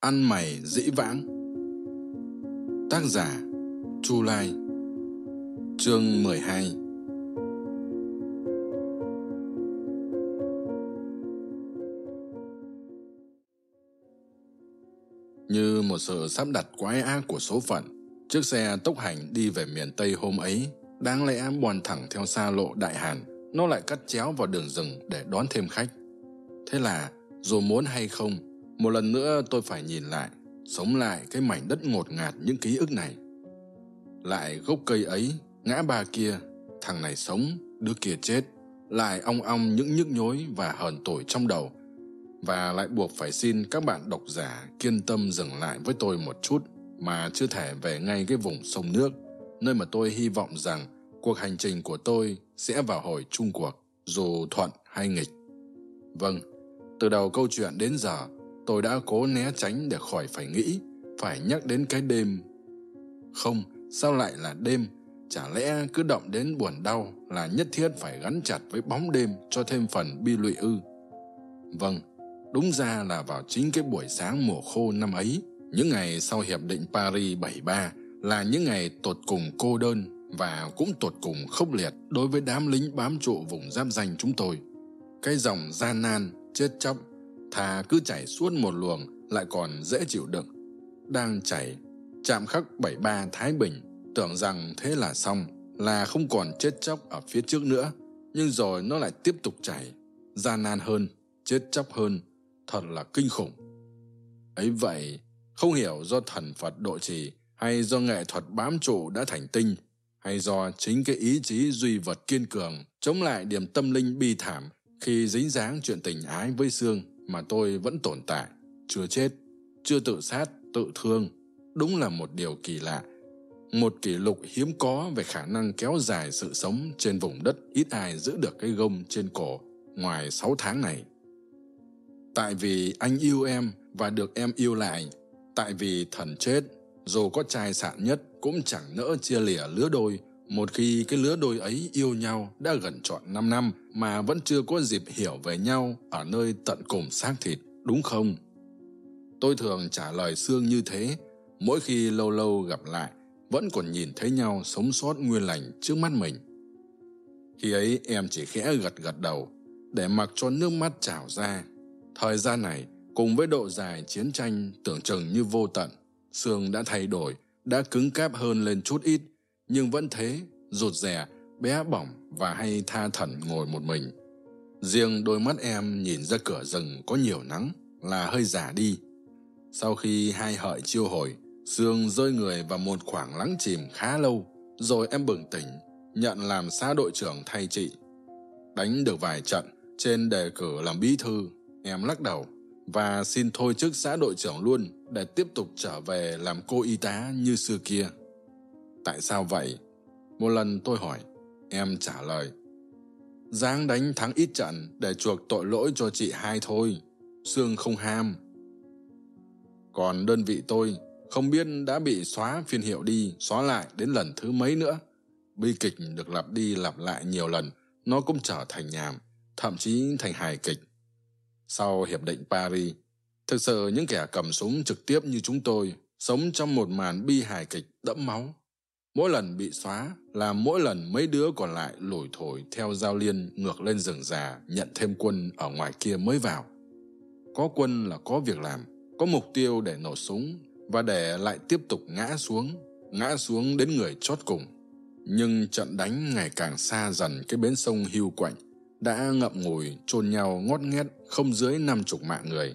ăn mày dĩ vãng. Tác giả chu lai. Chương mười hai. Như một sự sắp đặt quái ác của số phận, chiếc xe tốc hành đi về miền tây hôm ấy đáng lẽ boàn thẳng theo xa lộ đại hàn, nó lại cắt chéo vào đường rừng để đón thêm khách. Thế là dù muốn hay không một lần nữa tôi phải nhìn lại, sống lại cái mảnh đất ngột ngạt những ký ức này. Lại gốc cây ấy, ngã ba kia, thằng này sống, đứa kia chết. Lại ong ong những nhức nhối và hờn tủi trong đầu. Và lại buộc phải xin các bạn độc giả kiên tâm dừng lại với tôi một chút mà chưa thể về ngay cái vùng sông nước, nơi mà tôi hy vọng rằng cuộc hành trình của tôi sẽ vào hồi chung cuộc, dù thuận hay nghịch. Vâng từ đầu câu chuyện đến giờ tôi đã cố né tránh để khỏi phải nghĩ, phải nhắc đến cái đêm. Không, sao lại là đêm? Chả lẽ cứ động đến buồn đau là nhất thiết phải gắn chặt với bóng đêm cho thêm phần bi lụy ư? Vâng đúng ra là vào chính cái buổi sáng mùa khô năm ấy, những ngày sau hiệp định paris 73 là những ngày tột cùng cô đơn và cũng tột cùng khốc liệt đối với đám lính bám trụ vùng giáp danh chúng tôi. Cái dòng gian nan, chết chóc thà cứ chảy suốt một luồng, lại còn dễ chịu đựng. Đang chảy, chạm khắc bảy ba thái bình, tưởng rằng thế là xong, là không còn chết chóc ở phía trước nữa. Nhưng rồi nó lại tiếp tục chảy, gian nan hơn, chết chóc hơn. Thật là kinh khủng. Ấy vậy, không hiểu do thần phật độ trì hay do nghệ thuật bám trụ đã thành tinh, hay do chính cái ý chí duy vật kiên cường chống lại điểm tâm linh bi thảm khi dính dáng chuyện tình ái với xương mà tôi vẫn tồn tại, chưa chết, chưa tự sát, tự thương, đúng là một điều kỳ lạ. Một kỷ lục hiếm có về khả năng kéo dài sự sống trên vùng đất ít ai giữ được cái gông trên cổ ngoài sáu tháng này. Tại vì anh yêu em và được em yêu lại, tại vì thần chết, dù có trai sạn nhất cũng chẳng nỡ chia lìa lứa đôi một khi cái lứa đôi ấy yêu nhau đã gần trọn năm năm mà vẫn chưa có dịp hiểu về nhau ở nơi tận cùng xác thịt, đúng không? Tôi thường trả lời sương như thế, mỗi khi lâu lâu gặp lại, vẫn còn nhìn thấy nhau sống sót nguyên lành trước mắt mình. Khi ấy em chỉ khẽ gật gật đầu, để mặc cho nước mắt trào ra. Thời gian này, cùng với độ dài chiến tranh tưởng chừng như vô tận xương đã thay đổi, đã cứng cáp hơn lên chút ít nhưng vẫn thế, rụt rè, bé bỏng và hay tha thẩn ngồi một mình. Riêng đôi mắt em nhìn ra cửa rừng có nhiều nắng là hơi giả đi. Sau khi hai hợi chiêu hồi sương rơi người vào một khoảng lắng chìm khá lâu, rồi em bừng tỉnh, nhận làm xã đội trưởng thay chị. Đánh được vài trận, trên đề cử làm bí thư, em lắc đầu và xin thôi chức xã đội trưởng luôn để tiếp tục trở về làm cô y tá như xưa kia tại sao vậy? Một lần tôi hỏi, em trả lời giáng đánh thắng ít trận để chuộc tội lỗi cho chị hai thôi sương không ham. Còn đơn vị tôi không biết đã bị xóa phiên hiệu đi, xóa lại đến lần thứ mấy nữa. Bi kịch được lặp đi lặp lại nhiều lần, nó cũng trở thành nhàm thậm chí thành hài kịch. Sau hiệp định paris, thực sự những kẻ cầm súng trực tiếp như chúng tôi sống trong một màn bi hài kịch đẫm máu mỗi lần bị xóa là mỗi lần mấy đứa còn lại lủi thổi theo giao liên ngược lên rừng già nhận thêm quân ở ngoài kia mới vào. Có quân là có việc làm, có mục tiêu để nổ súng và để lại tiếp tục ngã xuống ngã xuống đến người chót cùng. Nhưng trận đánh ngày càng xa dần cái bến sông hưu quạnh đã ngậm ngùi chôn nhau ngót nghét không dưới năm chục mạng người.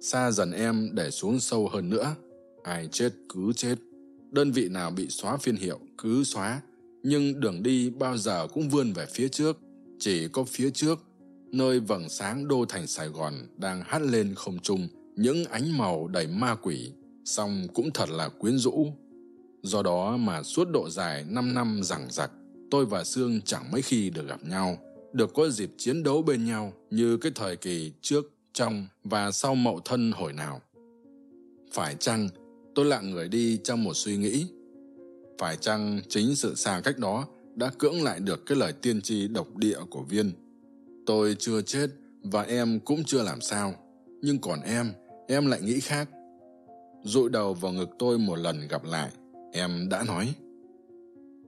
Xa dần em để xuống sâu hơn nữa, ai chết cứ chết đơn vị nào bị xóa phiên hiệu cứ xóa, nhưng đường đi bao giờ cũng vươn về phía trước, chỉ có phía trước, nơi vầng sáng đô thành sài gòn đang hắt lên không trung những ánh màu đầy ma quỷ, song cũng thật là quyến rũ. Do đó mà suốt độ dài năm năm rằng giặc, tôi và sương chẳng mấy khi được gặp nhau, được có dịp chiến đấu bên nhau như cái thời kỳ trước, trong và sau mậu thân hồi nào. Phải chăng tôi lặng người đi trong một suy nghĩ. Phải chăng chính sự xa cách đó đã cưỡng lại được cái lời tiên tri độc địa của viên? Tôi chưa chết và em cũng chưa làm sao, nhưng còn em em lại nghĩ khác. Rụi đầu vào ngực tôi một lần gặp lại, em đã nói.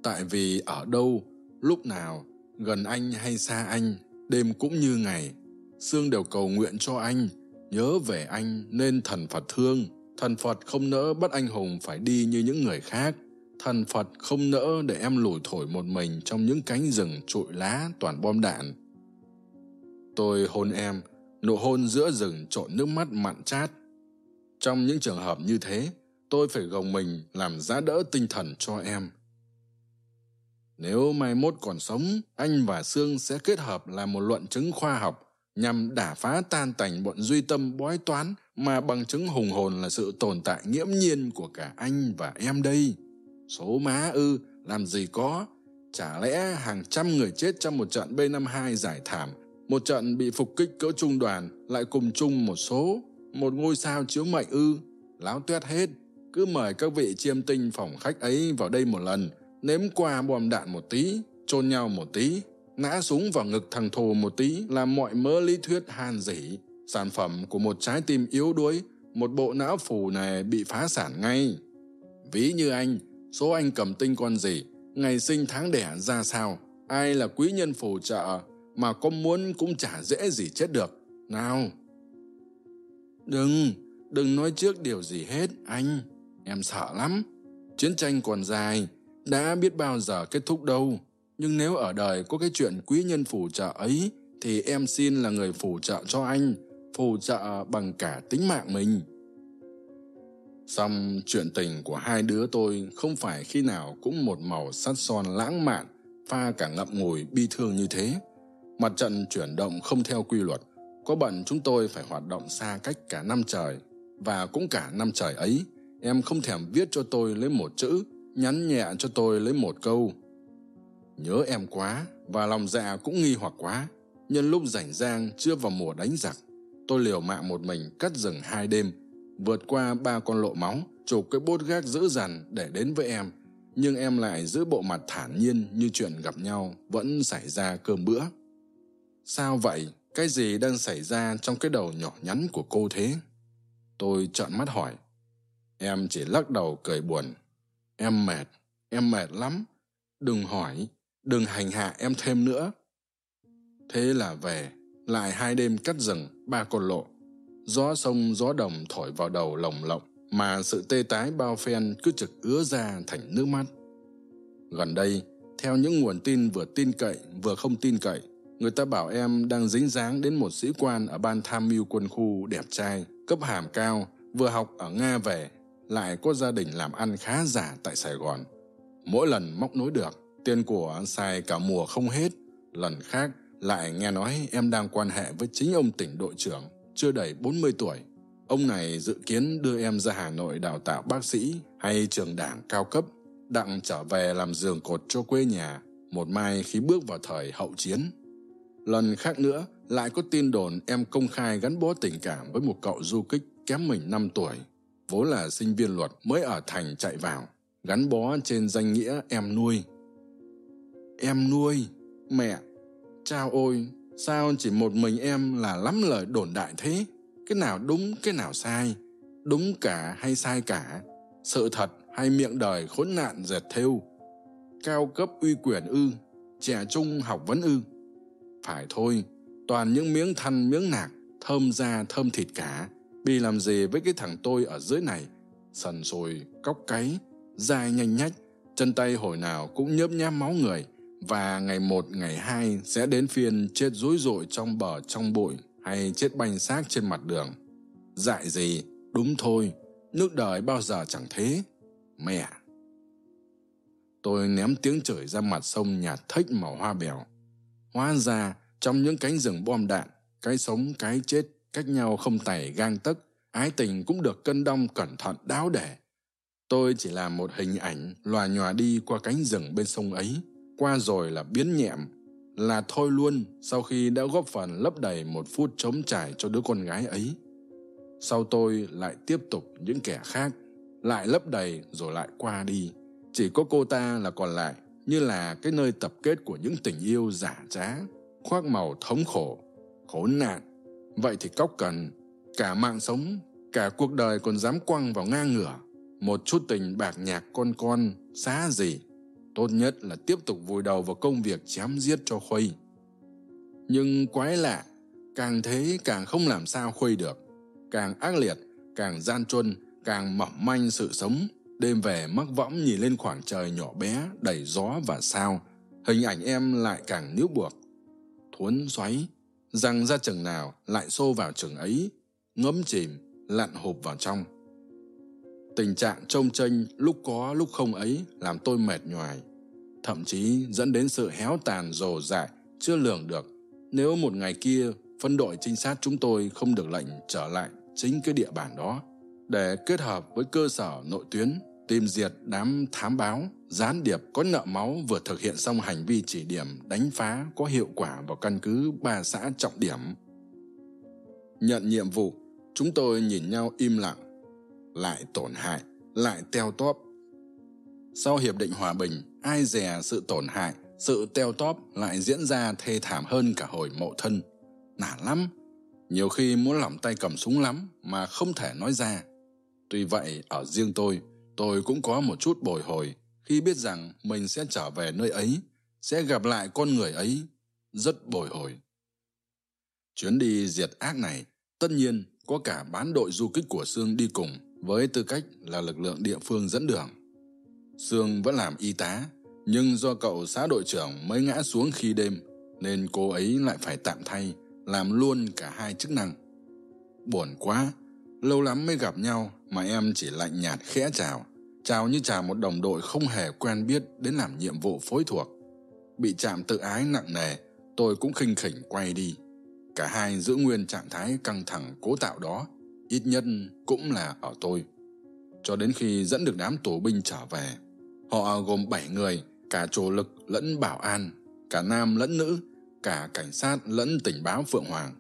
Tại vì ở đâu, lúc nào, gần anh hay xa anh, đêm cũng như ngày, sương đều cầu nguyện cho anh, nhớ về anh nên thần phật thương thần phật không nỡ bắt anh hùng phải đi như những người khác. Thần phật không nỡ để em lủi thổi một mình trong những cánh rừng trụi lá toàn bom đạn. Tôi hôn em, nụ hôn giữa rừng trộn nước mắt mặn chát. Trong những trường hợp như thế, tôi phải gồng mình làm giá đỡ tinh thần cho em. Nếu mai mốt còn sống, anh và sương sẽ kết hợp làm một luận chứng khoa học nhằm đả phá tan tành bọn duy tâm bói toán mà bằng chứng hùng hồn là sự tồn tại nghiễm nhiên của cả anh và em đây. Số má ư, làm gì có. Chả lẽ hàng trăm người chết trong một trận b 52 giải thảm, một trận bị phục kích cỡ trung đoàn, lại cùng chung một số, một ngôi sao chiếu mệnh ư? Láo tuét hết. Cứ mời các vị chiêm tinh phòng khách ấy vào đây một lần, nếm qua bom đạn một tí, chôn nhau một tí, nã súng vào ngực thằng thù một tí, làm mọi mớ lý thuyết han dỉ sản phẩm của một trái tim yếu đuối, một bộ não phù này bị phá sản ngay. Ví như anh, số anh cầm tinh con gì, ngày sinh tháng đẻ ra sao, ai là quý nhân phù trợ mà có muốn cũng chả dễ gì chết được. Nào. Đừng đừng nói trước điều gì hết, anh. Em sợ lắm. Chiến tranh còn dài, đã biết bao giờ kết thúc đâu. Nhưng nếu ở đời có cái chuyện quý nhân phù trợ ấy, thì em xin là người phù trợ cho anh phù trợ bằng cả tính mạng mình. Song chuyện tình của hai đứa tôi không phải khi nào cũng một màu sắt son lãng mạn, pha cả ngậm ngùi bi thương như thế. Mặt trận chuyển động không theo quy luật, có bận chúng tôi phải hoạt động xa cách cả năm trời, và cũng cả năm trời ấy, em không thèm viết cho tôi lấy một chữ, nhắn nhẹ cho tôi lấy một câu. Nhớ em quá, và lòng dạ cũng nghi hoặc quá, nhân lúc rảnh rang chưa vào mùa đánh giặc tôi liều mạng một mình cắt rừng hai đêm, vượt qua ba con lộ máu chụp cái bốt gác dữ dằn để đến với em. Nhưng em lại giữ bộ mặt thản nhiên như chuyện gặp nhau vẫn xảy ra cơm bữa. Sao vậy? Cái gì đang xảy ra trong cái đầu nhỏ nhắn của cô thế? Tôi trợn mắt hỏi. Em chỉ lắc đầu cười buồn. Em mệt em mệt lắm. Đừng hỏi, đừng hành hạ em thêm nữa. Thế là về lại hai đêm cắt rừng, ba con lộ gió sông, gió đồng thổi vào đầu lồng lộng, mà sự tê tái bao phen cứ trực ứa ra thành nước mắt. Gần đây, theo những nguồn tin vừa tin cậy, vừa không tin cậy, người ta bảo em đang dính dáng đến một sĩ quan ở ban tham mưu quân khu đẹp trai, cấp hàm cao, vừa học ở nga về, lại có gia đình làm ăn khá giả tại sài gòn. Mỗi lần móc nối được, tiền của xài cả mùa không hết, lần khác lại nghe nói em đang quan hệ với chính ông tỉnh đội trưởng, chưa đầy bốn mươi tuổi. Ông này dự kiến đưa em ra hà nội đào tạo bác sĩ hay trường đảng cao cấp, đặng trở về làm giường cột cho quê nhà, một mai khi bước vào thời hậu chiến. Lần khác nữa, lại có tin đồn em công khai gắn bó tình cảm với một cậu du kích kém mình năm tuổi, vốn là sinh viên luật mới ở thành chạy vào, gắn bó trên danh nghĩa em nuôi. Em nuôi? Mẹ chao ôi, sao chỉ một mình em là lắm lời đồn đại thế? Cái nào đúng, cái nào sai? Đúng cả hay sai cả? Sự thật hay miệng đời khốn nạn dệt thêu? Cao cấp uy quyền ư, trẻ trung học vấn ư? Phải thôi, toàn những miếng thăn miếng nạc, thơm da, thơm thịt cả. Bị làm gì với cái thằng tôi ở dưới này? Sần sùi, cóc cáy dài nhanh nhách, chân tay hồi nào cũng nhớp nháp máu người và ngày một, ngày hai sẽ đến phiên chết rối rội trong bờ trong bụi hay chết banh xác trên mặt đường. Dại gì? Đúng thôi. Nước đời bao giờ chẳng thế? Mẹ! Tôi ném tiếng chửi ra mặt sông nhạt thếch màu hoa bèo. Hóa ra trong những cánh rừng bom đạn, cái sống, cái chết cách nhau không tày gang tấc, ái tình cũng được cân đong cẩn thận đáo để tôi chỉ là một hình ảnh lòa nhòa đi qua cánh rừng bên sông ấy qua rồi là biến nhẹm, là thôi luôn sau khi đã góp phần lấp đầy một phút trống trải cho đứa con gái ấy. Sau tôi lại tiếp tục những kẻ khác, lại lấp đầy rồi lại qua đi. Chỉ có cô ta là còn lại, như là cái nơi tập kết của những tình yêu giả trá, khoác màu thống khổ, khốn nạn. Vậy thì cóc cần, cả mạng sống, cả cuộc đời còn dám quăng vào ngang ngửa, một chút tình bạc nhạc con con, xá gì tốt nhất là tiếp tục vùi đầu vào công việc chém giết cho khuây. Nhưng quái lạ, càng thế càng không làm sao khuây được. Càng ác liệt, càng gian truân, càng mỏng manh sự sống, đêm về mắc võng nhìn lên khoảng trời nhỏ bé, đầy gió và sao. Hình ảnh em lại càng níu buộc. Thuấn xoáy, răng ra chừng nào lại xô vào chừng ấy, ngấm chìm, lặn hụp vào trong tình trạng trông tranh lúc có, lúc không ấy làm tôi mệt nhoài. Thậm chí dẫn đến sự héo tàn, rồ dại chưa lường được. Nếu một ngày kia, phân đội trinh sát chúng tôi không được lệnh trở lại chính cái địa bàn đó. Để kết hợp với cơ sở nội tuyến, tìm diệt đám thám báo, gián điệp có nợ máu vừa thực hiện xong hành vi chỉ điểm, đánh phá có hiệu quả vào căn cứ ba xã trọng điểm. Nhận nhiệm vụ, chúng tôi nhìn nhau im lặng lại tổn hại, lại teo tóp. Sau hiệp định hòa bình, ai dè sự tổn hại, sự teo tóp lại diễn ra thê thảm hơn cả hồi mộ thân. Nản lắm, nhiều khi muốn lỏng tay cầm súng lắm mà không thể nói ra. Tuy vậy, ở riêng tôi tôi cũng có một chút bồi hồi khi biết rằng mình sẽ trở về nơi ấy, sẽ gặp lại con người ấy. Rất bồi hồi. Chuyến đi diệt ác này, tất nhiên có cả bán đội du kích của sương đi cùng với tư cách là lực lượng địa phương dẫn đường, sương vẫn làm y tá, nhưng do cậu xã đội trưởng mới ngã xuống khi đêm, nên cô ấy lại phải tạm thay, làm luôn cả hai chức năng. Buồn quá, lâu lắm mới gặp nhau mà em chỉ lạnh nhạt khẽ chào chào như chào một đồng đội không hề quen biết đến làm nhiệm vụ phối thuộc. Bị chạm tự ái nặng nề, tôi cũng khinh khỉnh quay đi. Cả hai giữ nguyên trạng thái căng thẳng cố tạo đó ít nhất cũng là ở tôi. Cho đến khi dẫn được đám tù binh trở về, họ gồm bảy người, cả chủ lực lẫn bảo an, cả nam lẫn nữ, cả cảnh sát lẫn tình báo phượng hoàng.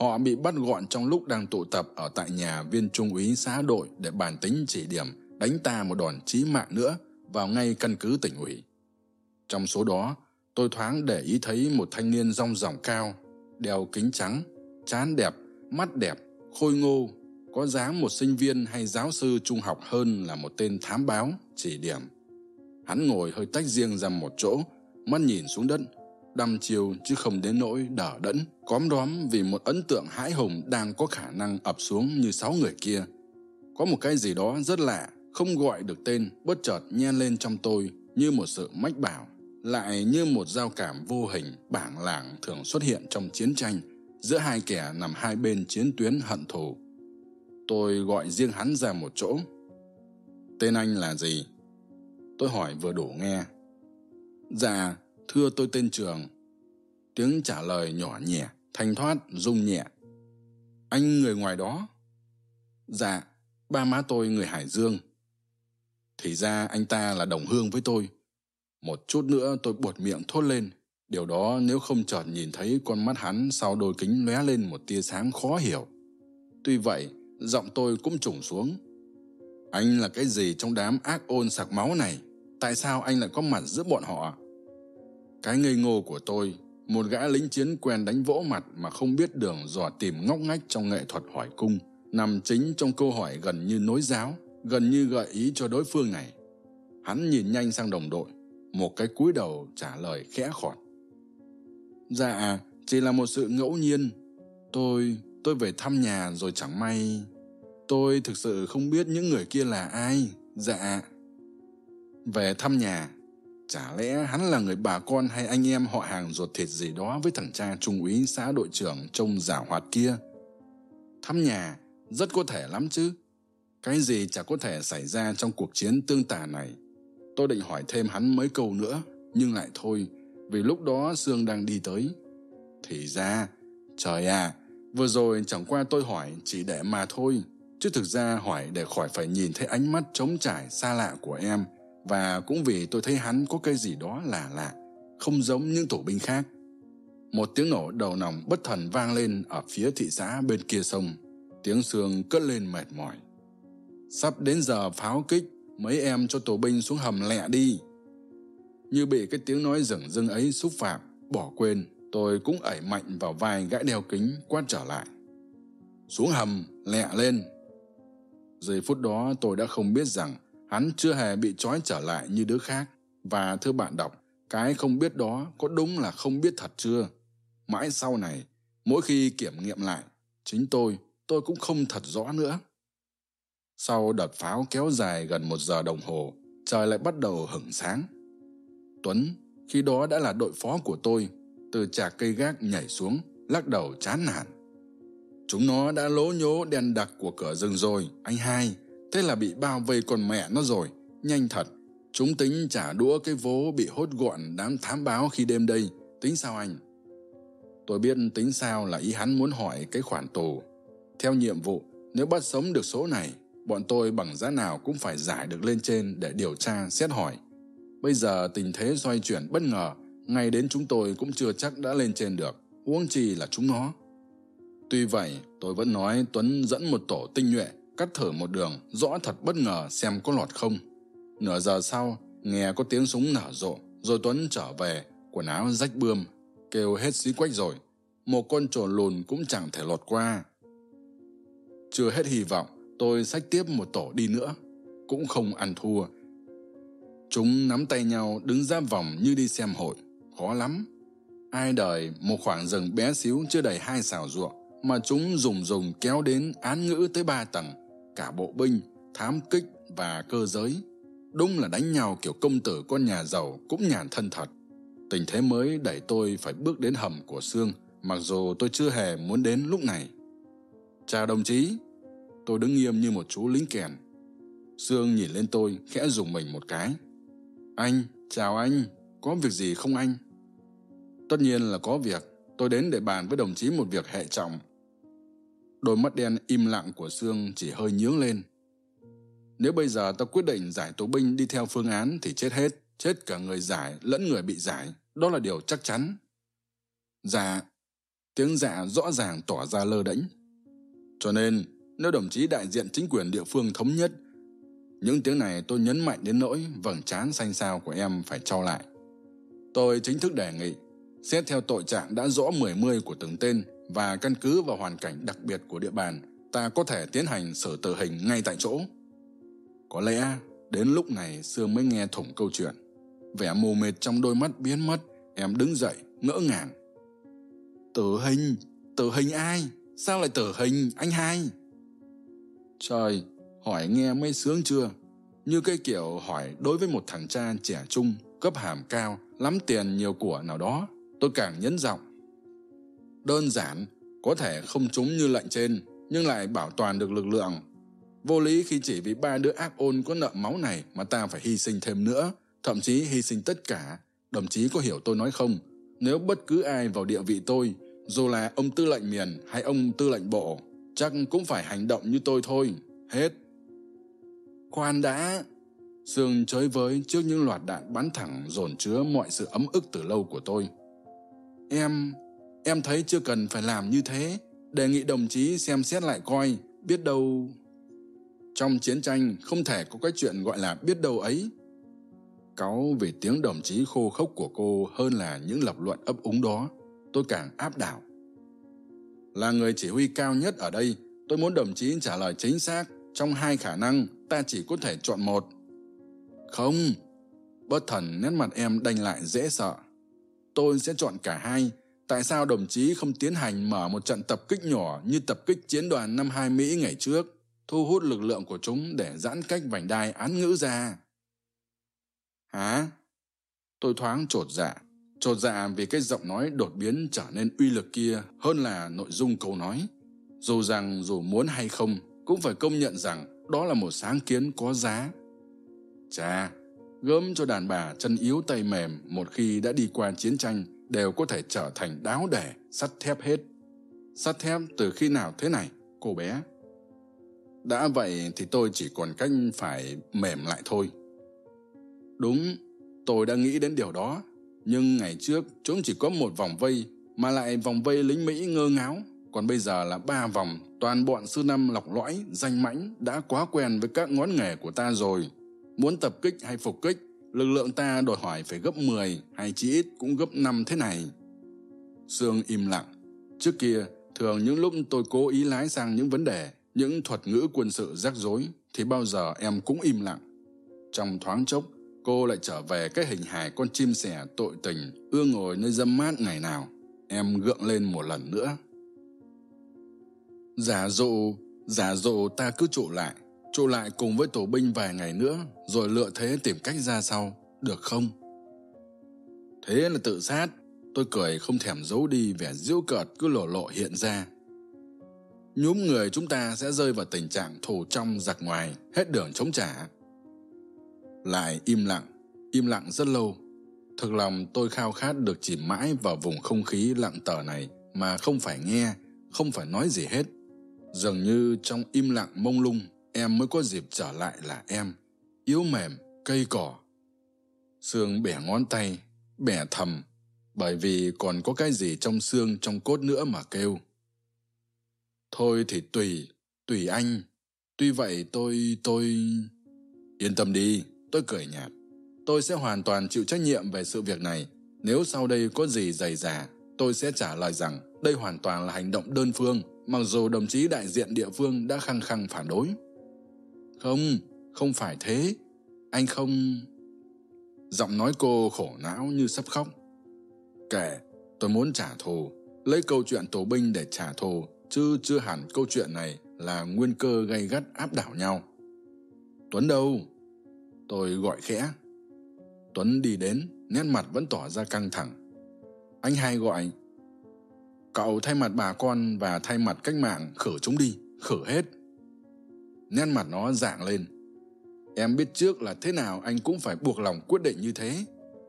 Họ bị bắt gọn trong lúc đang tụ tập ở tại nhà viên trung úy xã đội để bàn tính chỉ điểm, đánh ta một đòn chí mạng nữa vào ngay căn cứ tỉnh ủy. Trong số đó, tôi thoáng để ý thấy một thanh niên rong ròng cao, đeo kính trắng trán đẹp, mắt đẹp, khôi ngô có dáng một sinh viên hay giáo sư trung học hơn là một tên thám báo, chỉ điểm. Hắn ngồi hơi tách riêng ra một chỗ, mắt nhìn xuống đất, đăm chiều chứ không đến nỗi đỡ đẫn, cóm đóm vì một ấn tượng hãi hùng đang có khả năng ập xuống như sáu người kia. Có một cái gì đó rất lạ, không gọi được tên, bất chợt nhen lên trong tôi như một sự mách bảo, lại như một giao cảm vô hình, bảng lảng thường xuất hiện trong chiến tranh giữa hai kẻ nằm hai bên chiến tuyến hận thù tôi gọi riêng hắn ra một chỗ. Tên anh là gì? Tôi hỏi vừa đủ nghe. Dạ thưa tôi tên trường. Tiếng trả lời nhỏ nhẹ, thanh thoát, rung nhẹ. Anh người ngoài đó? Dạ ba má tôi người hải dương. Thì ra anh ta là đồng hương với tôi. Một chút nữa tôi buột miệng thốt lên. Điều đó nếu không chợt nhìn thấy con mắt hắn sau đôi kính lóe lên một tia sáng khó hiểu. Tuy vậy giọng tôi cũng trùng xuống. Anh là cái gì trong đám ác ôn sặc máu này? Tại sao anh lại có mặt giữa bọn họ cái ngây ngô của tôi, một gã lính chiến quen đánh vỗ mặt mà không biết đường dò tìm ngóc ngách trong nghệ thuật hỏi cung, nằm chính trong câu hỏi gần như nối giáo, gần như gợi ý cho đối phương này. Hắn nhìn nhanh sang đồng đội, một cái cúi đầu trả lời khẽ khọt. Dạ chỉ là một sự ngẫu nhiên. Tôi tôi về thăm nhà rồi chẳng may tôi thực sự không biết những người kia là ai. Dạ. Về thăm nhà, chả lẽ hắn là người bà con hay anh em họ hàng ruột thịt gì đó với thằng cha trung úy xã đội trưởng trông giả hoạt kia? Thăm nhà, rất có thể lắm chứ. Cái gì chả có thể xảy ra trong cuộc chiến tương tà này? Tôi định hỏi thêm hắn mấy câu nữa, nhưng lại thôi, vì lúc đó sương đang đi tới. Thì ra, trời à vừa rồi chẳng qua tôi hỏi chỉ để mà thôi chứ thực ra hỏi để khỏi phải nhìn thấy ánh mắt trống trải xa lạ của em, và cũng vì tôi thấy hắn có cái gì đó là lạ, không giống những tổ binh khác. Một tiếng nổ đầu nòng bất thần vang lên ở phía thị xã bên kia sông. Tiếng sương cất lên mệt mỏi. Sắp đến giờ pháo kích, mấy em cho tổ binh xuống hầm lẹ đi. Như bị cái tiếng nói rừng rưng ấy xúc phạm, bỏ quên, tôi cũng ẩy mạnh vào vai gã đeo kính quát trở lại. Xuống hầm, lẹ lên giây phút đó tôi đã không biết rằng hắn chưa hề bị trói trở lại như đứa khác. Và thưa bạn đọc, cái không biết đó có đúng là không biết thật chưa? Mãi sau này, mỗi khi kiểm nghiệm lại, chính tôi tôi cũng không thật rõ nữa. Sau đợt pháo kéo dài gần một giờ đồng hồ, trời lại bắt đầu hửng sáng. Tuấn, khi đó đã là đội phó của tôi, từ chạc cây gác nhảy xuống, lắc đầu chán nản chúng nó đã lố nhố đèn đặc của cửa rừng rồi, anh hai. Thế là bị bao vây con mẹ nó rồi. Nhanh thật. Chúng tính trả đũa cái vố bị hốt gọn đám thám báo khi đêm đây. Tính sao anh? Tôi biết tính sao là ý hắn muốn hỏi cái khoản tù. Theo nhiệm vụ, nếu bắt sống được số này, bọn tôi bằng giá nào cũng phải giải được lên trên để điều tra, xét hỏi. Bây giờ tình thế xoay chuyển bất ngờ, ngay đến chúng tôi cũng chưa chắc đã lên trên được. Huống chi là chúng nó tuy vậy, tôi vẫn nói tuấn dẫn một tổ tinh nhuệ cắt thử một đường, rõ thật bất ngờ xem có lọt không. Nửa giờ sau, nghe có tiếng súng nở rộ, rồi tuấn trở về, quần áo rách bươm, kêu hết xí quách rồi. Một con trồn lùn cũng chẳng thể lọt qua. Chưa hết hy vọng, tôi xách tiếp một tổ đi nữa, cũng không ăn thua. Chúng nắm tay nhau đứng ra vòng như đi xem hội, khó lắm. Ai đời, một khoảng rừng bé xíu chưa đầy hai xào ruộng mà chúng dùng dùng kéo đến án ngữ tới ba tầng, cả bộ binh, thám kích và cơ giới. Đúng là đánh nhau kiểu công tử con nhà giàu cũng nhàn thân thật. Tình thế mới đẩy tôi phải bước đến hầm của sương mặc dù tôi chưa hề muốn đến lúc này. Chào đồng chí. Tôi đứng nghiêm như một chú lính kèn. Sương nhìn lên tôi, khẽ dùng mình một cái. Anh, chào anh. Có việc gì không anh? Tất nhiên là có việc. Tôi đến để bàn với đồng chí một việc hệ trọng đôi mắt đen im lặng của sương chỉ hơi nhướng lên. Nếu bây giờ ta quyết định giải tù binh đi theo phương án thì chết hết, chết cả người giải lẫn người bị giải. Đó là điều chắc chắn. Dạ tiếng dạ rõ ràng tỏ ra lơ đễnh. Cho nên, nếu đồng chí đại diện chính quyền địa phương thống nhất, những tiếng này tôi nhấn mạnh đến nỗi vầng trán xanh xao của em phải trao lại. Tôi chính thức đề nghị, xét theo tội trạng đã rõ mười mươi của từng tên và căn cứ vào hoàn cảnh đặc biệt của địa bàn, ta có thể tiến hành xử tử hình ngay tại chỗ. Có lẽ đến lúc này sương mới nghe thủng câu chuyện. Vẻ mù mịt trong đôi mắt biến mất, em đứng dậy, ngỡ ngàng. Tử hình? Tử hình ai? Sao lại tử hình, anh hai? Trời, hỏi nghe mới sướng chưa? Như cái kiểu hỏi đối với một thằng cha trẻ trung, cấp hàm cao, lắm tiền nhiều của nào đó, tôi càng nhấn giọng đơn giản, có thể không trúng như lệnh trên, nhưng lại bảo toàn được lực lượng. Vô lý khi chỉ vì ba đứa ác ôn có nợ máu này mà ta phải hy sinh thêm nữa, thậm chí hy sinh tất cả. Đồng chí có hiểu tôi nói không? Nếu bất cứ ai vào địa vị tôi, dù là ông tư lệnh miền hay ông tư lệnh bộ, chắc cũng phải hành động như tôi thôi. Hết. Khoan đã. Sương chới với trước những loạt đạn bắn thẳng dồn chứa mọi sự ấm ức từ lâu của tôi. Em em thấy chưa cần phải làm như thế. Đề nghị đồng chí xem xét lại coi, biết đâu. Trong chiến tranh, không thể có cái chuyện gọi là biết đâu ấy. Cáu về tiếng đồng chí khô khốc của cô hơn là những lập luận ấp úng đó. Tôi càng áp đảo. Là người chỉ huy cao nhất ở đây, tôi muốn đồng chí trả lời chính xác. Trong hai khả năng, ta chỉ có thể chọn một. Không. Bất thần nét mặt em đành lại dễ sợ. Tôi sẽ chọn cả hai tại sao đồng chí không tiến hành mở một trận tập kích nhỏ như tập kích chiến đoàn năm hai mỹ ngày trước, thu hút lực lượng của chúng để giãn cách vành đai án ngữ ra? Hả? Tôi thoáng trột dạ. Trột dạ vì cái giọng nói đột biến trở nên uy lực kia hơn là nội dung câu nói. Dù rằng dù muốn hay không, cũng phải công nhận rằng đó là một sáng kiến có giá. Chà, gớm cho đàn bà chân yếu tay mềm một khi đã đi qua chiến tranh đều có thể trở thành đáo đề, sắt thép hết. Sắt thép từ khi nào thế này, cô bé? Đã vậy thì tôi chỉ còn cách phải mềm lại thôi. Đúng, tôi đã nghĩ đến điều đó, nhưng ngày trước chúng chỉ có một vòng vây, mà lại vòng vây lính mỹ ngơ ngáo. Còn bây giờ là ba vòng, toàn bọn sư năm lọc lõi, danh mãnh đã quá quen với các ngón nghề của ta rồi. Muốn tập kích hay phục kích lực lượng ta đòi hỏi phải gấp mười hay chỉ ít cũng gấp năm thế này. Sương im lặng. Trước kia, thường những lúc tôi cố ý lái sang những vấn đề, những thuật ngữ quân sự rắc rối, thì bao giờ em cũng im lặng. Trong thoáng chốc, cô lại trở về cái hình hài con chim sẻ tội tình, ưa ngồi nơi dâm mát ngày nào. Em gượng lên một lần nữa. Giả dụ giả dụ ta cứ trụ lại trụ lại cùng với tổ binh vài ngày nữa, rồi lựa thế tìm cách ra sau, được không? Thế là tự sát, tôi cười không thèm giấu đi vẻ diễu cợt cứ lộ lộ hiện ra. Nhúm người chúng ta sẽ rơi vào tình trạng thù trong giặc ngoài, hết đường chống trả. Lại im lặng im lặng rất lâu. Thực lòng tôi khao khát được chìm mãi vào vùng không khí lặng tờ này mà không phải nghe, không phải nói gì hết. Dường như trong im lặng mông lung em mới có dịp trở lại là em. Yếu mềm cây cỏ. Xương bẻ ngón tay, bẻ thầm, bởi vì còn có cái gì trong xương, trong cốt nữa mà kêu. Thôi thì tùy tùy anh. Tuy vậy tôi tôi yên tâm đi, tôi cười nhạt. Tôi sẽ hoàn toàn chịu trách nhiệm về sự việc này. Nếu sau đây có gì dày dà, tôi sẽ trả lời rằng đây hoàn toàn là hành động đơn phương, mặc dù đồng chí đại diện địa phương đã khăng khăng phản đối không? Không phải thế. Anh không giọng nói cô khổ não như sắp khóc. Kể tôi muốn trả thù. Lấy câu chuyện tù binh để trả thù, chứ chưa hẳn câu chuyện này là nguyên cơ gây gắt áp đảo nhau. Tuấn đâu? Tôi gọi khẽ. Tuấn đi đến, nét mặt vẫn tỏ ra căng thẳng. Anh hai gọi, cậu thay mặt bà con và thay mặt cách mạng, khử chúng đi, khử hết nét mặt nó dạng lên. Em biết trước là thế nào anh cũng phải buộc lòng quyết định như thế.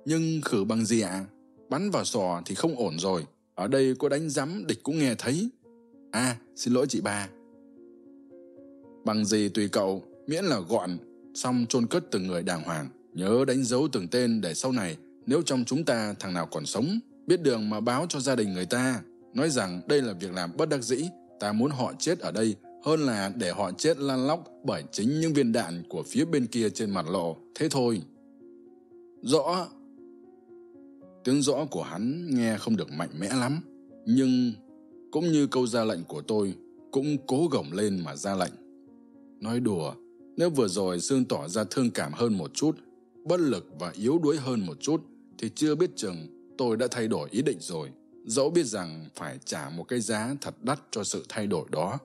Nhưng khử bằng gì ạ à? bắn vào sò thì không ổn rồi. Ở đây có đánh rắm địch cũng nghe thấy. À xin lỗi chị ba. Bằng gì tùy cậu, miễn là gọn, xong chôn cất từng người đàng hoàng. Nhớ đánh dấu từng tên để sau này, nếu trong chúng ta thằng nào còn sống, biết đường mà báo cho gia đình người ta. Nói rằng đây là việc làm bất đắc dĩ, ta muốn họ chết ở đây hơn là để họ chết lan lóc bởi chính những viên đạn của phía bên kia trên mặt lộ. Thế thôi. Rõ. Tiếng rõ của hắn nghe không được mạnh mẽ lắm, nhưng cũng như câu ra lệnh của tôi, cũng cố gồng lên mà ra lệnh. Nói đùa, nếu vừa rồi sương tỏ ra thương cảm hơn một chút, bất lực và yếu đuối hơn một chút, thì chưa biết chừng tôi đã thay đổi ý định rồi. Dẫu biết rằng phải trả một cái giá thật đắt cho sự thay đổi đó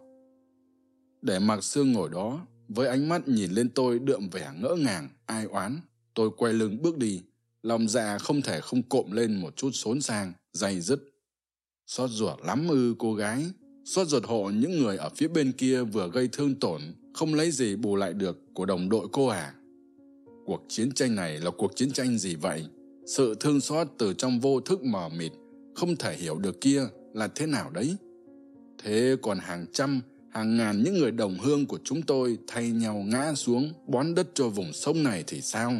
để mặc sương ngồi đó, với ánh mắt nhìn lên tôi đượm vẻ ngỡ ngàng, ai oán, tôi quay lưng bước đi. Lòng dạ không thể không cộm lên một chút xốn sang, dày dứt. Xót ruột lắm ư, cô gái. Xót ruột hộ những người ở phía bên kia vừa gây thương tổn, không lấy gì bù lại được của đồng đội cô à cuộc chiến tranh này là cuộc chiến tranh gì vậy? Sự thương xót từ trong vô thức mờ mịt, không thể hiểu được kia là thế nào đấy? Thế còn hàng trăm hàng ngàn những người đồng hương của chúng tôi thay nhau ngã xuống bón đất cho vùng sông này thì sao?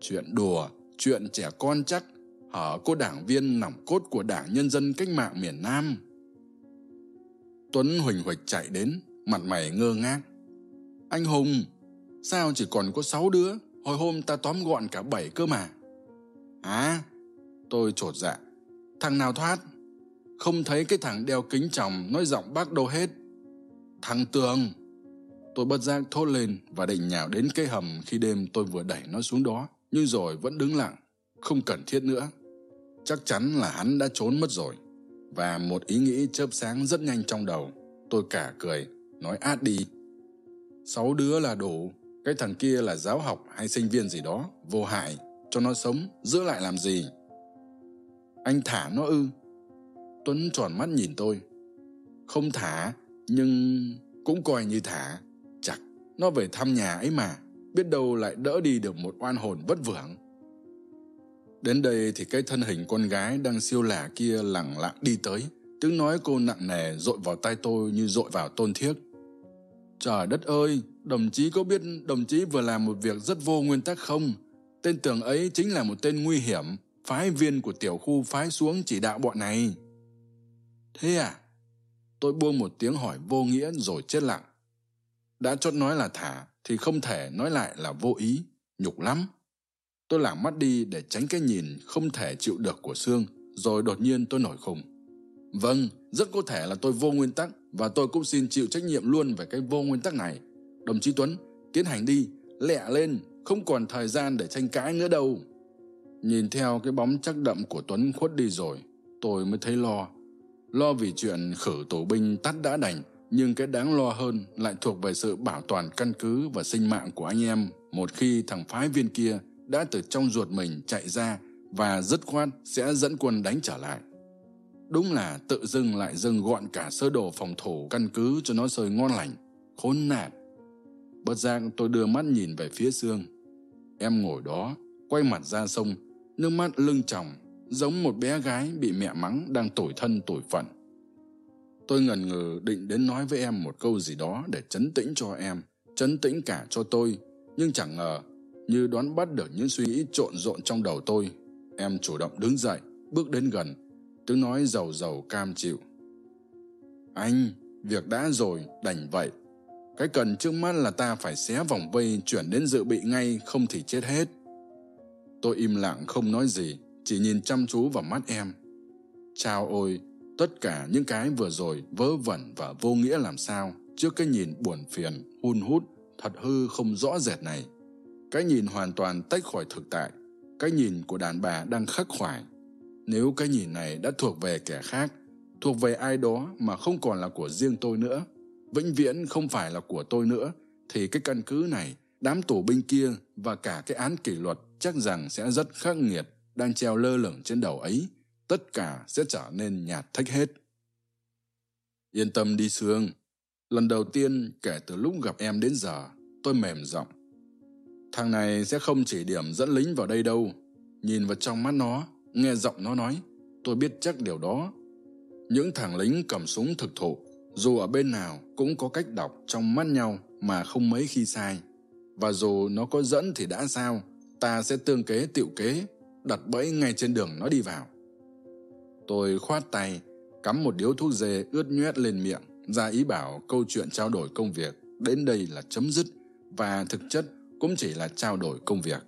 Chuyện đùa, chuyện trẻ con chắc, hở cô đảng viên nòng cốt của đảng nhân dân cách mạng miền nam? Tuấn huỳnh huỳnh chạy đến, mặt mày ngơ ngác. Anh hùng, sao chỉ còn có sáu đứa? Hồi hôm ta tóm gọn cả bảy cơ mà. À tôi trột dạ. Thằng nào thoát? Không thấy cái thằng đeo kính chồng nói giọng bác đâu hết thằng tường. Tôi bất giác thốt lên và định nhào đến cái hầm khi đêm tôi vừa đẩy nó xuống đó, nhưng rồi vẫn đứng lặng, không cần thiết nữa. Chắc chắn là hắn đã trốn mất rồi. Và một ý nghĩ chớp sáng rất nhanh trong đầu, tôi cả cười, nói át đi. Sáu đứa là đủ, cái thằng kia là giáo học hay sinh viên gì đó, vô hại, cho nó sống, giữ lại làm gì? Anh thả nó ư? Tuấn tròn mắt nhìn tôi. Không thả nhưng cũng coi như thả chặt nó về thăm nhà ấy mà biết đâu lại đỡ đi được một oan hồn vất vưởng đến đây thì cái thân hình con gái đang siêu lả kia lẳng lặng đi tới tiếng nói cô nặng nề dội vào tay tôi như dội vào tôn thiết. Trời đất ơi, đồng chí có biết đồng chí vừa làm một việc rất vô nguyên tắc không? Tên tường ấy chính là một tên nguy hiểm, phái viên của tiểu khu phái xuống chỉ đạo bọn này. Thế à? Tôi buông một tiếng hỏi vô nghĩa rồi chết lặng. Đã chốt nói là thả, thì không thể nói lại là vô ý, nhục lắm. Tôi lảng mắt đi để tránh cái nhìn không thể chịu được của Sương, rồi đột nhiên tôi nổi khùng. Vâng, rất có thể là tôi vô nguyên tắc và tôi cũng xin chịu trách nhiệm luôn về cái vô nguyên tắc này. Đồng chí Tuấn, tiến hành đi, lẹ lên, không còn thời gian để tranh cãi nữa đâu. Nhìn theo cái bóng chắc đậm của Tuấn khuất đi rồi, tôi mới thấy lo. Lo vì chuyện khử tổ binh tắt đã đành, nhưng cái đáng lo hơn lại thuộc về sự bảo toàn căn cứ và sinh mạng của anh em một khi thằng phái viên kia đã từ trong ruột mình chạy ra và dứt khoát sẽ dẫn quân đánh trở lại. Đúng là tự dưng lại dưng gọn cả sơ đồ phòng thủ căn cứ cho nó sơi ngon lành. Khốn nạn. Bất giác tôi đưa mắt nhìn về phía xương. Em ngồi đó, quay mặt ra sông, nước mắt lưng tròng, giống một bé gái bị mẹ mắng đang tủi thân tủi phận. Tôi ngần ngừ định đến nói với em một câu gì đó để chấn tĩnh cho em, chấn tĩnh cả cho tôi, nhưng chẳng ngờ, như đoán bắt được những suy nghĩ trộn rộn trong đầu tôi, em chủ động đứng dậy, bước đến gần, tiếng nói giàu giàu cam chịu. Anh, việc đã rồi, đành vậy. Cái cần trước mắt là ta phải xé vòng vây chuyển đến dự bị ngay không thì chết hết. Tôi im lặng không nói gì, chỉ nhìn chăm chú vào mắt em. Chao ôi, tất cả những cái vừa rồi vớ vẩn và vô nghĩa làm sao trước cái nhìn buồn phiền, hun hút, thật hư không rõ rệt này. Cái nhìn hoàn toàn tách khỏi thực tại, cái nhìn của đàn bà đang khắc khoải. Nếu cái nhìn này đã thuộc về kẻ khác, thuộc về ai đó mà không còn là của riêng tôi nữa, vĩnh viễn không phải là của tôi nữa, thì cái căn cứ này, đám tù binh kia và cả cái án kỷ luật chắc rằng sẽ rất khắc nghiệt đang treo lơ lửng trên đầu ấy, tất cả sẽ trở nên nhạt thách hết. Yên tâm đi Sương, lần đầu tiên kể từ lúc gặp em đến giờ, tôi mềm giọng. Thằng này sẽ không chỉ điểm dẫn lính vào đây đâu. Nhìn vào trong mắt nó, nghe giọng nó nói, tôi biết chắc điều đó. Những thằng lính cầm súng thực thụ, dù ở bên nào cũng có cách đọc trong mắt nhau mà không mấy khi sai. Và dù nó có dẫn thì đã sao, ta sẽ tương kế tiệu kế, đặt bẫy ngay trên đường nó đi vào. Tôi khoát tay, cắm một điếu thuốc dê ướt nhoét lên miệng, ra ý bảo câu chuyện trao đổi công việc đến đây là chấm dứt và thực chất cũng chỉ là trao đổi công việc.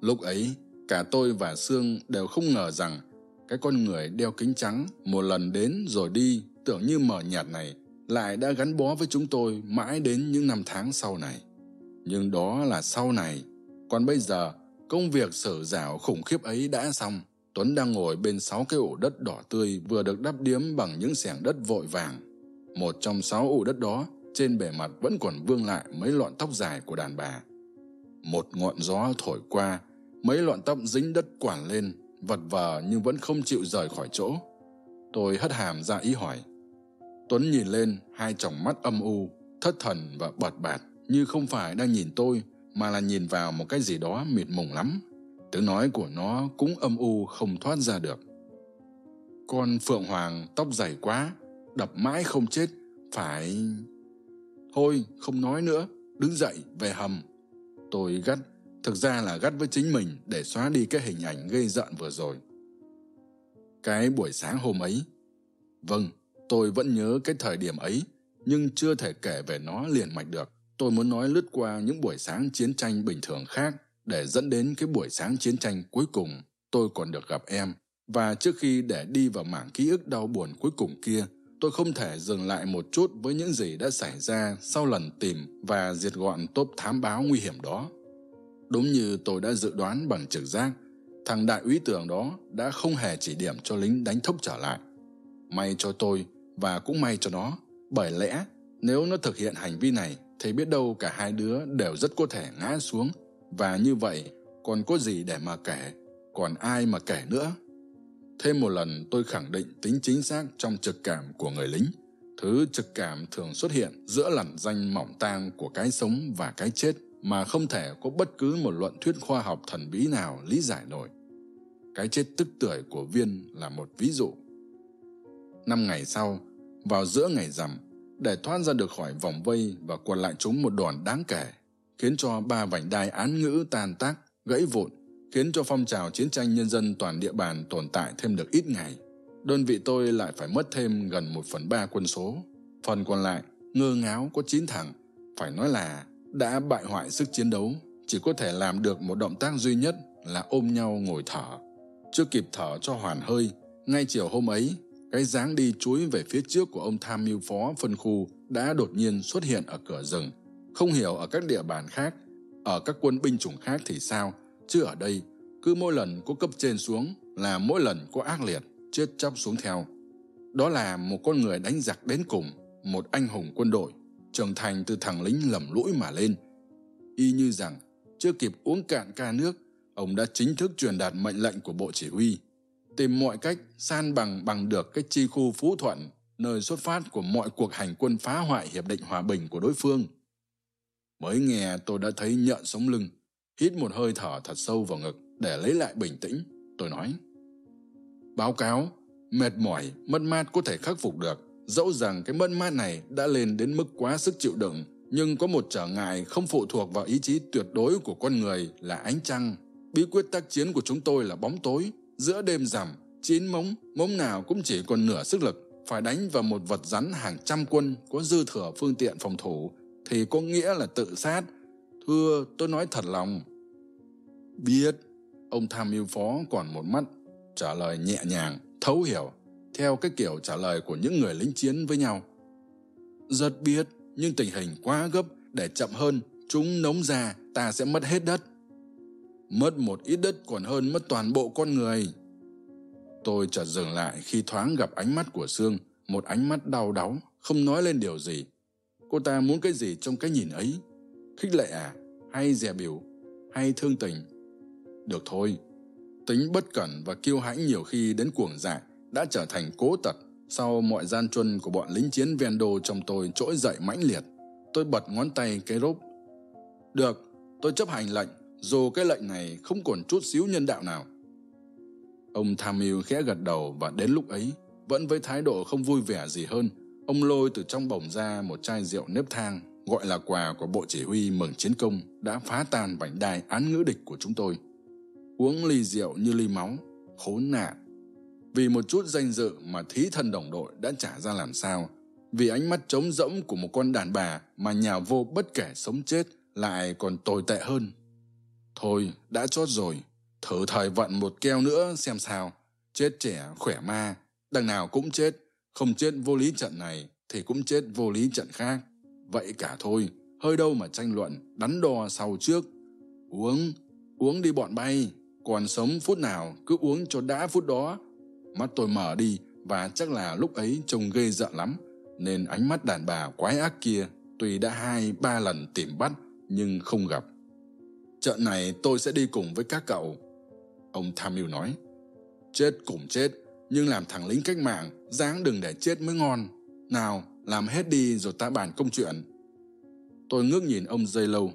Lúc ấy, cả tôi và Sương đều không ngờ rằng cái con người đeo kính trắng một lần đến rồi đi tưởng như mờ nhạt này lại đã gắn bó với chúng tôi mãi đến những năm tháng sau này. Nhưng đó là sau này, còn bây giờ công việc sở dạo khủng khiếp ấy đã xong. Tuấn đang ngồi bên sáu cái ổ đất đỏ tươi vừa được đắp điếm bằng những xẻng đất vội vàng. Một trong sáu ổ đất đó, trên bề mặt vẫn còn vương lại mấy lọn tóc dài của đàn bà. Một ngọn gió thổi qua, mấy lọn tóc dính đất quản lên, vật vờ nhưng vẫn không chịu rời khỏi chỗ. Tôi hất hàm ra ý hỏi. Tuấn nhìn lên, hai tròng mắt âm u, thất thần và bật bạt, như không phải đang nhìn tôi, mà là nhìn vào một cái gì đó mịt mùng lắm. Tiếng nói của nó cũng âm u không thoát ra được. Con phượng hoàng tóc dày quá, đập mãi không chết, phải thôi, không nói nữa, đứng dậy, về hầm. Tôi gắt, thực ra là gắt với chính mình để xóa đi cái hình ảnh gây giận vừa rồi. Cái buổi sáng hôm ấy vâng tôi vẫn nhớ cái thời điểm ấy, nhưng chưa thể kể về nó liền mạch được tôi muốn nói lướt qua những buổi sáng chiến tranh bình thường khác để dẫn đến cái buổi sáng chiến tranh cuối cùng tôi còn được gặp em. Và trước khi để đi vào mảng ký ức đau buồn cuối cùng kia, tôi không thể dừng lại một chút với những gì đã xảy ra sau lần tìm và diệt gọn tốp thám báo nguy hiểm đó. Đúng như tôi đã dự đoán bằng trực giác, thằng đại úy tưởng đó đã không hề chỉ điểm cho lính đánh thốc trở lại. May cho tôi và cũng may cho nó, bởi lẽ nếu nó thực hiện hành vi này thì biết đâu cả hai đứa đều rất có thể ngã xuống. Và như vậy, còn có gì để mà kể, còn ai mà kể nữa? Thêm một lần tôi khẳng định tính chính xác trong trực cảm của người lính. Thứ trực cảm thường xuất hiện giữa lằn danh mỏng tang của cái sống và cái chết, mà không thể có bất cứ một luận thuyết khoa học thần bí nào lý giải nổi. Cái chết tức tưởi của viên là một ví dụ. Năm ngày sau, vào giữa ngày rằm để thoát ra được khỏi vòng vây và quật lại chúng một đòn đáng kể, khiến cho ba vành đai án ngữ tàn tác, gãy vụn, khiến cho phong trào chiến tranh nhân dân toàn địa bàn tồn tại thêm được ít ngày. Đơn vị tôi lại phải mất thêm gần một phần ba quân số. Phần còn lại, ngơ ngáo có chín thằng. Phải nói là đã bại hoại sức chiến đấu, chỉ có thể làm được một động tác duy nhất là ôm nhau ngồi thở. Chưa kịp thở cho hoàn hơi, ngay chiều hôm ấy cái dáng đi chúi về phía trước của ông tham mưu phó phân khu đã đột nhiên xuất hiện ở cửa rừng. Không hiểu ở các địa bàn khác, ở các quân binh chủng khác thì sao, chứ ở đây cứ mỗi lần có cấp trên xuống là mỗi lần có ác liệt, chết chóc xuống theo. Đó là một con người đánh giặc đến cùng, một anh hùng quân đội, trưởng thành từ thằng lính lầm lũi mà lên. Y như rằng, chưa kịp uống cạn ca nước, ông đã chính thức truyền đạt mệnh lệnh của bộ chỉ huy tìm mọi cách san bằng bằng được cái chi khu phú thuận, nơi xuất phát của mọi cuộc hành quân phá hoại hiệp định hòa bình của đối phương. Mới nghe tôi đã thấy nhợn sống lưng, hít một hơi thở thật sâu vào ngực để lấy lại bình tĩnh. Tôi nói, báo cáo, mệt mỏi, mất mát có thể khắc phục được. Dẫu rằng cái mất mát này đã lên đến mức quá sức chịu đựng, nhưng có một trở ngại không phụ thuộc vào ý chí tuyệt đối của con người là ánh trăng. Bí quyết tác chiến của chúng tôi là bóng tối giữa đêm rằm, chín mống mống nào cũng chỉ còn nửa sức lực. Phải đánh vào một vật rắn hàng trăm quân có dư thừa phương tiện phòng thủ, thì có nghĩa là tự sát. Thưa, tôi nói thật lòng. Biết, ông tham mưu phó còn một mắt, trả lời nhẹ nhàng, thấu hiểu, theo cái kiểu trả lời của những người lính chiến với nhau. Rất biết, nhưng tình hình quá gấp, để chậm hơn, chúng nống ra, ta sẽ mất hết đất mất một ít đất còn hơn mất toàn bộ con người. Tôi chợt dừng lại khi thoáng gặp ánh mắt của sương, một ánh mắt đau đáu, không nói lên điều gì. Cô ta muốn cái gì trong cái nhìn ấy? Khích lệ à? Hay dè biểu hay thương tình? Được thôi. Tính bất cẩn và kiêu hãnh nhiều khi đến cuồng dại đã trở thành cố tật sau mọi gian truân của bọn lính chiến Vendo trong tôi trỗi dậy mãnh liệt. Tôi bật ngón tay cái rốp. Được, tôi chấp hành lệnh dù cái lệnh này không còn chút xíu nhân đạo nào. Ông tham mưu khẽ gật đầu và đến lúc ấy, vẫn với thái độ không vui vẻ gì hơn, ông lôi từ trong bồng ra một chai rượu nếp thang, gọi là quà của bộ chỉ huy mừng chiến công đã phá tan vành đai án ngữ địch của chúng tôi. Uống ly rượu như ly máu, khốn nạn. Vì một chút danh dự mà thí thân đồng đội đã trả ra làm sao, vì ánh mắt trống rỗng của một con đàn bà mà nhà vô bất kể sống chết lại còn tồi tệ hơn thôi, đã chót rồi. Thử thời vận một keo nữa xem sao. Chết trẻ, khỏe ma. Đằng nào cũng chết. Không chết vô lý trận này, thì cũng chết vô lý trận khác. Vậy cả thôi. Hơi đâu mà tranh luận, đắn đo sau trước. Uống uống đi bọn bay. Còn sống phút nào, cứ uống cho đã phút đó. Mắt tôi mở đi, và chắc là lúc ấy trông ghê giận lắm. Nên ánh mắt đàn bà quái ác kia, tuy đã hai, ba lần tìm bắt, nhưng không gặp trận này tôi sẽ đi cùng với các cậu. Ông tham mưu nói, chết cùng chết, nhưng làm thằng lính cách mạng, dáng đừng để chết mới ngon. Nào, làm hết đi rồi ta bàn công chuyện. Tôi ngước nhìn ông dây lâu.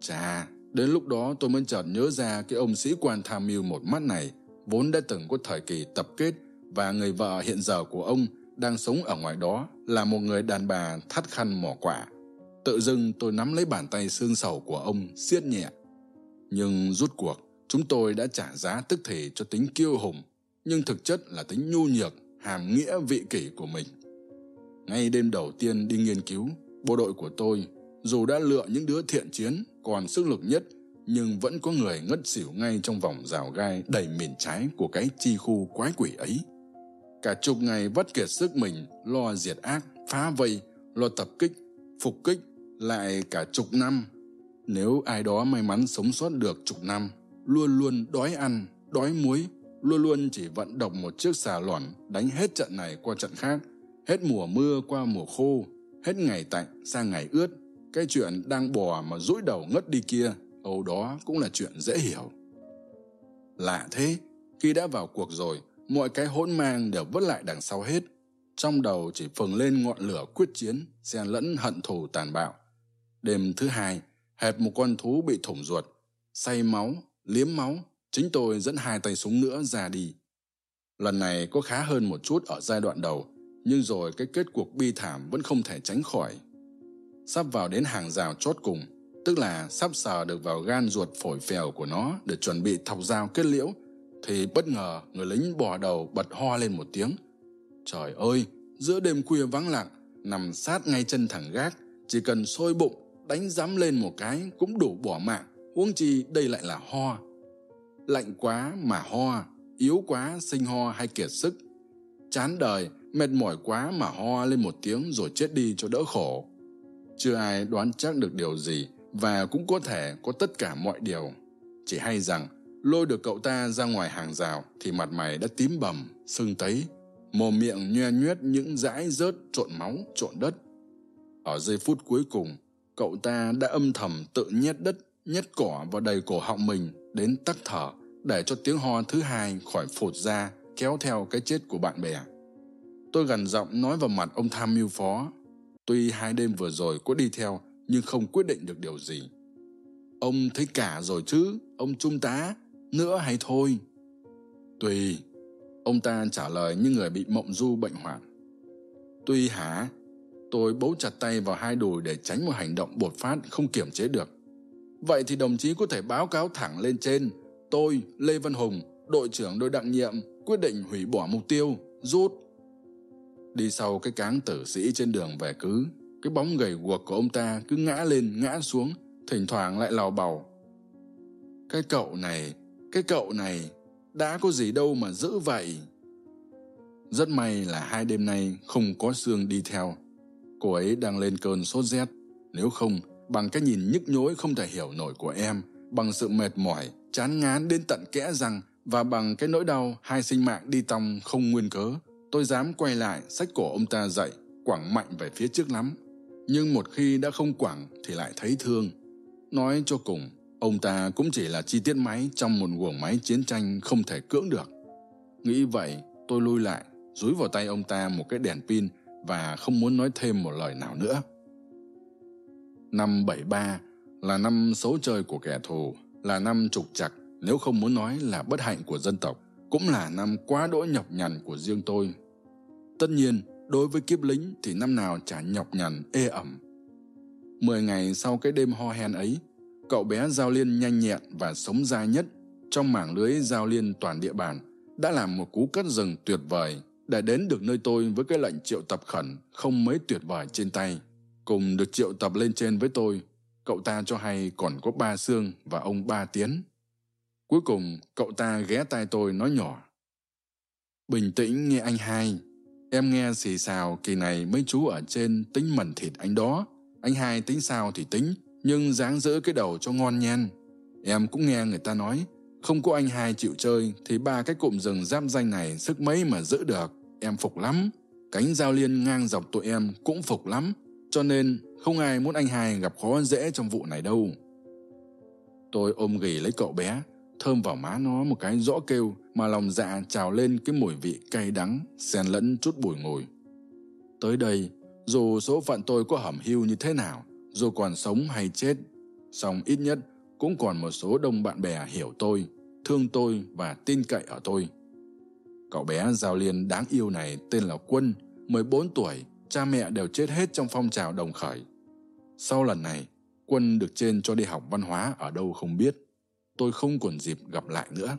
Chà, đến lúc đó tôi mới chợt nhớ ra cái ông sĩ quan tham mưu một mắt này, vốn đã từng có thời kỳ tập kết và người vợ hiện giờ của ông đang sống ở ngoài đó, là một người đàn bà thắt khăn mỏ quả. Tự dưng tôi nắm lấy bàn tay xương sầu của ông siết nhẹ nhưng rút cuộc, chúng tôi đã trả giá tức thì cho tính kiêu hùng, nhưng thực chất là tính nhu nhược, hàm nghĩa vị kỷ của mình. Ngay đêm đầu tiên đi nghiên cứu, bộ đội của tôi, dù đã lựa những đứa thiện chiến, còn sức lực nhất, nhưng vẫn có người ngất xỉu ngay trong vòng rào gai đầy miền trái của cái chi khu quái quỷ ấy. Cả chục ngày vất kiệt sức mình, lo diệt ác, phá vây, lo tập kích, phục kích, lại cả chục năm nếu ai đó may mắn sống sót được chục năm, luôn luôn đói ăn, đói muối, luôn luôn chỉ vận động một chiếc xà lỏn đánh hết trận này qua trận khác, hết mùa mưa qua mùa khô, hết ngày tạnh sang ngày ướt, cái chuyện đang bò mà rũi đầu ngất đi kia, âu đó cũng là chuyện dễ hiểu. Lạ thế, khi đã vào cuộc rồi, mọi cái hỗn mang đều vứt lại đằng sau hết. Trong đầu chỉ phừng lên ngọn lửa quyết chiến, xen lẫn hận thù tàn bạo. Đêm thứ hai hệt một con thú bị thủng ruột, say máu, liếm máu, chính tôi dẫn hai tay súng nữa ra đi. Lần này có khá hơn một chút ở giai đoạn đầu, nhưng rồi cái kết cuộc bi thảm vẫn không thể tránh khỏi. Sắp vào đến hàng rào chốt cùng, tức là sắp sờ được vào gan ruột phổi phèo của nó để chuẩn bị thọc dao kết liễu, thì bất ngờ người lính bò đầu bật ho lên một tiếng. Trời ơi, giữa đêm khuya vắng lặng, nằm sát ngay chân thẳng gác, chỉ cần sôi bụng đánh dám lên một cái cũng đủ bỏ mạng. Huống chi đây lại là ho. Lạnh quá mà ho, yếu quá sinh ho hay kiệt sức. Chán đời, mệt mỏi quá mà ho lên một tiếng rồi chết đi cho đỡ khổ. Chưa ai đoán chắc được điều gì và cũng có thể có tất cả mọi điều. Chỉ hay rằng, lôi được cậu ta ra ngoài hàng rào thì mặt mày đã tím bầm, sưng tấy. Mồm miệng nhoe nhoét những dãi rớt, trộn máu, trộn đất. Ở giây phút cuối cùng cậu ta đã âm thầm tự nhét đất, nhét cỏ vào đầy cổ họng mình đến tắc thở để cho tiếng ho thứ hai khỏi phột ra, kéo theo cái chết của bạn bè. Tôi gần giọng nói vào mặt ông tham mưu phó. Tuy hai đêm vừa rồi có đi theo, nhưng không quyết định được điều gì. Ông thấy cả rồi chứ, ông trung tá, nữa hay thôi. Tùy ông ta trả lời như người bị mộng du bệnh hoạn. Tuy hả tôi bấu chặt tay vào hai đùi để tránh một hành động bột phát không kiểm chế được. Vậy thì đồng chí có thể báo cáo thẳng lên trên. Tôi, lê văn hùng, đội trưởng đội đặc nhiệm, quyết định hủy bỏ mục tiêu, rút. Đi sau cái cáng tử sĩ trên đường về cứ, cái bóng gầy guộc của ông ta cứ ngã lên, ngã xuống, thỉnh thoảng lại lào bầu cái cậu này, cái cậu này, đã có gì đâu mà giữ vậy. Rất may là hai đêm nay không có xương đi theo cô ấy đang lên cơn sốt rét. Nếu không, bằng cái nhìn nhức nhối không thể hiểu nổi của em, bằng sự mệt mỏi, chán ngán đến tận kẽ răng, và bằng cái nỗi đau hai sinh mạng đi tòng không nguyên cớ, tôi dám quay lại sách cổ ông ta dậy quẳng mạnh về phía trước lắm. Nhưng một khi đã không quẳng thì lại thấy thương. Nói cho cùng, ông ta cũng chỉ là chi tiết máy trong một guồng máy chiến tranh không thể cưỡng được. Nghĩ vậy, tôi lui lại, dúi vào tay ông ta một cái đèn pin và không muốn nói thêm một lời nào nữa. Năm bảy ba là năm xấu chơi của kẻ thù, là năm trục chặt nếu không muốn nói là bất hạnh của dân tộc, cũng là năm quá đỗi nhọc nhằn của riêng tôi. Tất nhiên, đối với kiếp lính thì năm nào chả nhọc nhằn, ê ẩm. Mười ngày sau cái đêm ho hen ấy, cậu bé giao liên nhanh nhẹn và sống dai nhất trong mảng lưới giao liên toàn địa bàn đã làm một cú cắt rừng tuyệt vời để đến được nơi tôi với cái lệnh triệu tập khẩn, không mấy tuyệt vời trên tay. Cùng được triệu tập lên trên với tôi, cậu ta cho hay còn có ba xương và ông ba tiến. Cuối cùng, cậu ta ghé tai tôi nói nhỏ. Bình tĩnh nghe anh hai. Em nghe xì xào kỳ này mấy chú ở trên tính mẩn thịt anh đó. Anh hai tính sao thì tính, nhưng dáng giữ cái đầu cho ngon nhen. Em cũng nghe người ta nói, không có anh hai chịu chơi thì ba cái cụm rừng giam danh này sức mấy mà giữ được em phục lắm. Cánh giao liên ngang dọc tụi em cũng phục lắm. Cho nên không ai muốn anh hai gặp khó dễ trong vụ này đâu. Tôi ôm ghì lấy cậu bé, thơm vào má nó một cái rõ kêu, mà lòng dạ trào lên cái mùi vị cay đắng, xen lẫn chút bùi ngồi. tới đây, dù số phận tôi có hẩm hiu như thế nào, dù còn sống hay chết, song ít nhất cũng còn một số đông bạn bè hiểu tôi, thương tôi và tin cậy ở tôi cậu bé giao liên đáng yêu này tên là quân, mười bốn tuổi, cha mẹ đều chết hết trong phong trào đồng khởi. Sau lần này, quân được trên cho đi học văn hóa ở đâu không biết. Tôi không còn dịp gặp lại nữa.